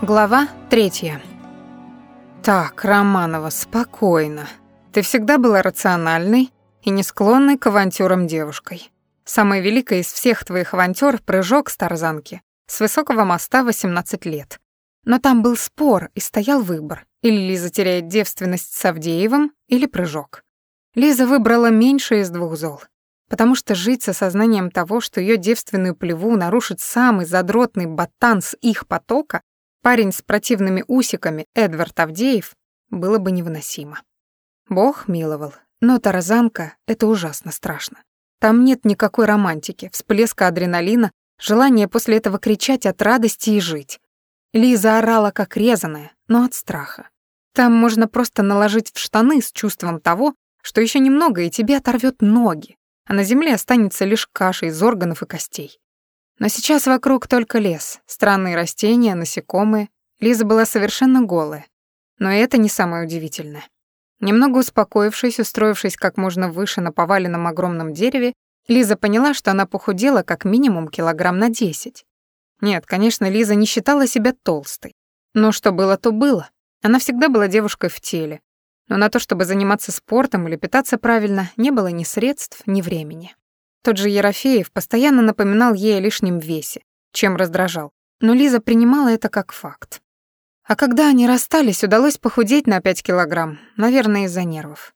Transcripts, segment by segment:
Глава третья. Так, Романова, спокойно. Ты всегда была рациональной и не склонной к авантюрам девушкой. Самая великая из всех твоих авантюр — прыжок с тарзанки с высокого моста 18 лет. Но там был спор, и стоял выбор. Или Лиза теряет девственность с Авдеевым, или прыжок. Лиза выбрала меньше из двух зол. Потому что жить с осознанием того, что ее девственную плеву нарушит самый задротный ботан с их потока, парень с противными усиками Эдвард Авдеев, было бы невыносимо. Бог миловал, но тарзанка — это ужасно страшно. Там нет никакой романтики, всплеска адреналина, желания после этого кричать от радости и жить. Лиза орала как резаная, но от страха. Там можно просто наложить в штаны с чувством того, что еще немного и тебе оторвет ноги, а на земле останется лишь каша из органов и костей. Но сейчас вокруг только лес, странные растения, насекомые. Лиза была совершенно голая. Но это не самое удивительное. Немного успокоившись, устроившись как можно выше на поваленном огромном дереве, Лиза поняла, что она похудела как минимум килограмм на 10. Нет, конечно, Лиза не считала себя толстой. Но что было, то было. Она всегда была девушкой в теле. Но на то, чтобы заниматься спортом или питаться правильно, не было ни средств, ни времени. Тот же Ерофеев постоянно напоминал ей о лишнем весе, чем раздражал. Но Лиза принимала это как факт. А когда они расстались, удалось похудеть на 5 килограмм, наверное, из-за нервов.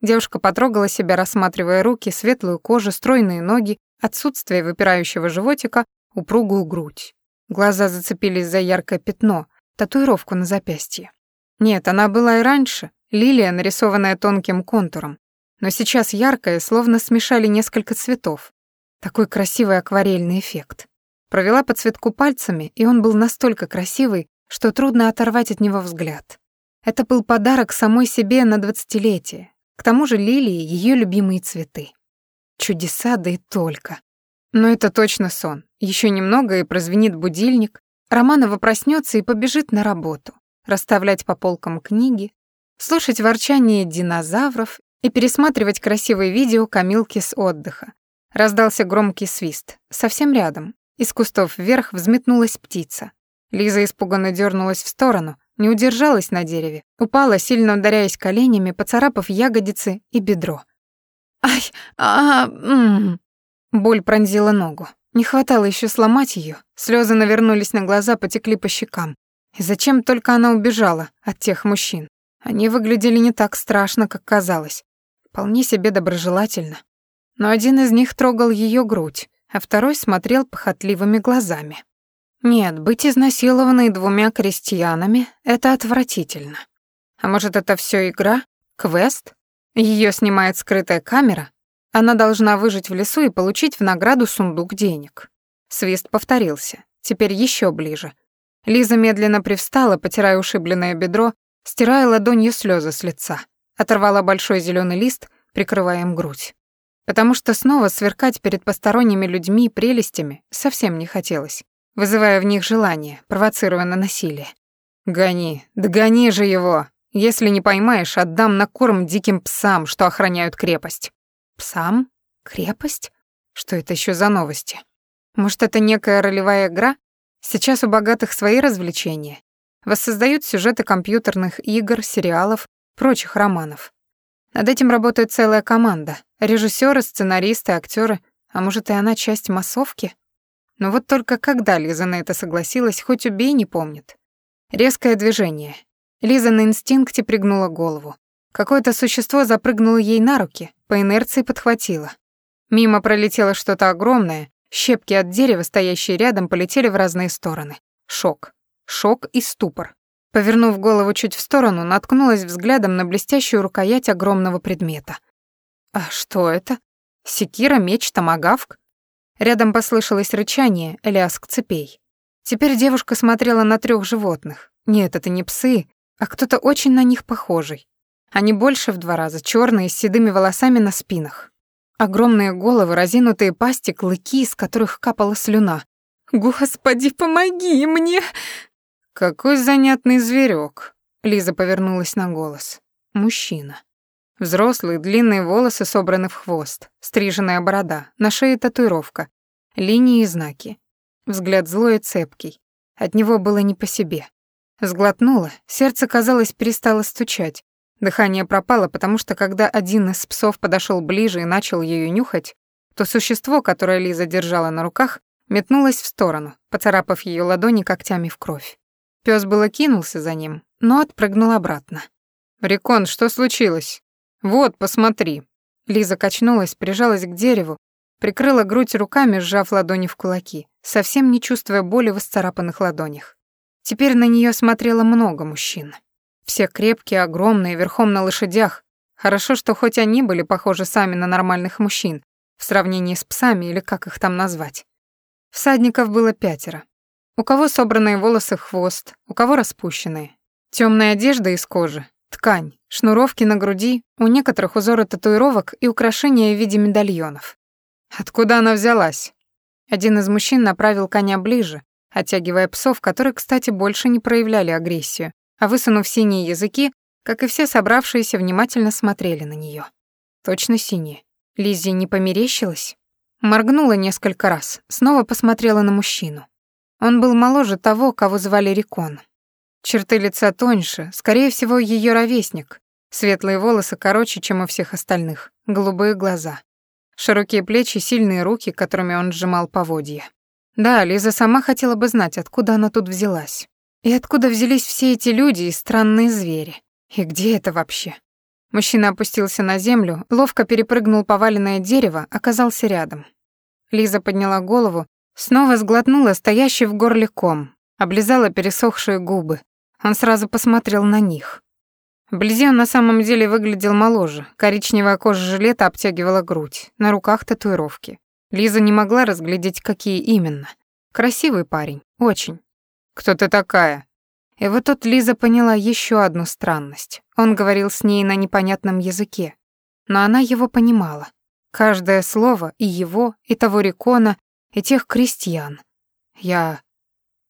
Девушка потрогала себя, рассматривая руки, светлую кожу, стройные ноги, отсутствие выпирающего животика, упругую грудь. Глаза зацепились за яркое пятно, татуировку на запястье. Нет, она была и раньше, лилия, нарисованная тонким контуром, но сейчас яркое, словно смешали несколько цветов. Такой красивый акварельный эффект. Провела по цветку пальцами, и он был настолько красивый, что трудно оторвать от него взгляд. Это был подарок самой себе на двадцатилетие. К тому же лилии — ее любимые цветы. Чудеса, да и только. Но это точно сон. Еще немного, и прозвенит будильник. Романова проснется и побежит на работу. Расставлять по полкам книги, слушать ворчание динозавров и пересматривать красивые видео Камилки с отдыха. Раздался громкий свист. Совсем рядом. Из кустов вверх взметнулась птица. Лиза испуганно дернулась в сторону, не удержалась на дереве, упала, сильно ударяясь коленями, поцарапав ягодицы и бедро. «Ай, а, м Боль пронзила ногу. Не хватало еще сломать ее. Слезы навернулись на глаза, потекли по щекам. И зачем только она убежала от тех мужчин? Они выглядели не так страшно, как казалось. Вполне себе доброжелательно. Но один из них трогал ее грудь, а второй смотрел похотливыми глазами. Нет, быть изнасилованной двумя крестьянами — это отвратительно. А может, это все игра? Квест? Ее снимает скрытая камера? Она должна выжить в лесу и получить в награду сундук денег. Свист повторился, теперь еще ближе. Лиза медленно привстала, потирая ушибленное бедро, стирая ладонью слезы с лица. Оторвала большой зеленый лист, прикрывая им грудь. Потому что снова сверкать перед посторонними людьми прелестями совсем не хотелось вызывая в них желание, провоцируя на насилие. «Гони, догони же его! Если не поймаешь, отдам на корм диким псам, что охраняют крепость». «Псам? Крепость? Что это еще за новости? Может, это некая ролевая игра? Сейчас у богатых свои развлечения. Воссоздают сюжеты компьютерных игр, сериалов, прочих романов. Над этим работает целая команда. Режиссеры, сценаристы, актеры. А может, и она часть массовки? Но вот только когда Лиза на это согласилась, хоть убей, не помнит. Резкое движение. Лиза на инстинкте пригнула голову. Какое-то существо запрыгнуло ей на руки, по инерции подхватило. Мимо пролетело что-то огромное, щепки от дерева, стоящие рядом, полетели в разные стороны. Шок. Шок и ступор. Повернув голову чуть в сторону, наткнулась взглядом на блестящую рукоять огромного предмета. А что это? Секира, меч, томагавк? Рядом послышалось рычание, лязг цепей. Теперь девушка смотрела на трех животных. Нет, это не псы, а кто-то очень на них похожий. Они больше в два раза, черные, с седыми волосами на спинах. Огромные головы, разинутые пасти, клыки, из которых капала слюна. «Господи, помоги мне!» «Какой занятный зверек! Лиза повернулась на голос. «Мужчина». Взрослые, длинные волосы собраны в хвост, стриженная борода, на шее татуировка, линии и знаки. Взгляд злой и цепкий. От него было не по себе. Сглотнула, сердце, казалось, перестало стучать. Дыхание пропало, потому что когда один из псов подошел ближе и начал ее нюхать, то существо, которое Лиза держала на руках, метнулось в сторону, поцарапав ее ладони когтями в кровь. Пес было кинулся за ним, но отпрыгнул обратно. «Рекон, что случилось?» «Вот, посмотри». Лиза качнулась, прижалась к дереву, прикрыла грудь руками, сжав ладони в кулаки, совсем не чувствуя боли в исцарапанных ладонях. Теперь на нее смотрело много мужчин. Все крепкие, огромные, верхом на лошадях. Хорошо, что хоть они были похожи сами на нормальных мужчин, в сравнении с псами или как их там назвать. Всадников было пятеро. У кого собранные волосы хвост, у кого распущенные. Темная одежда из кожи, ткань, шнуровки на груди, у некоторых узоры татуировок и украшения в виде медальонов. Откуда она взялась? Один из мужчин направил коня ближе, оттягивая псов, которые, кстати, больше не проявляли агрессию, а высунув синие языки, как и все собравшиеся, внимательно смотрели на нее. Точно синие. Лиззи не померещилась? Моргнула несколько раз, снова посмотрела на мужчину. Он был моложе того, кого звали Рикон. Черты лица тоньше, скорее всего, ее ровесник. Светлые волосы короче, чем у всех остальных, голубые глаза. Широкие плечи, сильные руки, которыми он сжимал поводья. Да, Лиза сама хотела бы знать, откуда она тут взялась. И откуда взялись все эти люди и странные звери. И где это вообще? Мужчина опустился на землю, ловко перепрыгнул поваленное дерево, оказался рядом. Лиза подняла голову, снова сглотнула стоящий в горле ком, облизала пересохшие губы. Он сразу посмотрел на них. Вблизи он на самом деле выглядел моложе, коричневая кожа жилета обтягивала грудь, на руках татуировки. Лиза не могла разглядеть, какие именно. Красивый парень, очень. «Кто ты такая?» И вот тут Лиза поняла еще одну странность. Он говорил с ней на непонятном языке, но она его понимала. Каждое слово и его, и того Рикона, и тех крестьян. Я...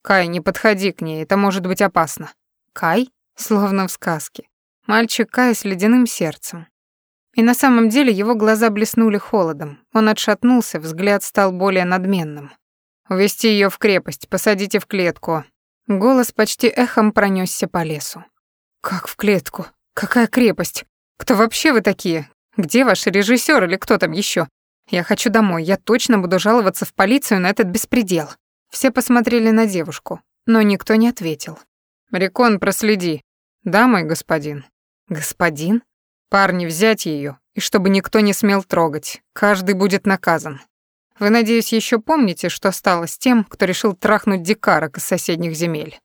Кай, не подходи к ней, это может быть опасно. Кай? Словно в сказке. Мальчик Кай с ледяным сердцем. И на самом деле его глаза блеснули холодом. Он отшатнулся, взгляд стал более надменным. «Увести ее в крепость, посадите в клетку, Голос почти эхом пронесся по лесу. «Как в клетку? Какая крепость? Кто вообще вы такие? Где ваш режиссер или кто там еще? Я хочу домой, я точно буду жаловаться в полицию на этот беспредел». Все посмотрели на девушку, но никто не ответил. «Рекон, проследи». «Да, мой господин». «Господин?» «Парни, взять ее, и чтобы никто не смел трогать. Каждый будет наказан. Вы, надеюсь, еще помните, что стало с тем, кто решил трахнуть дикарок из соседних земель?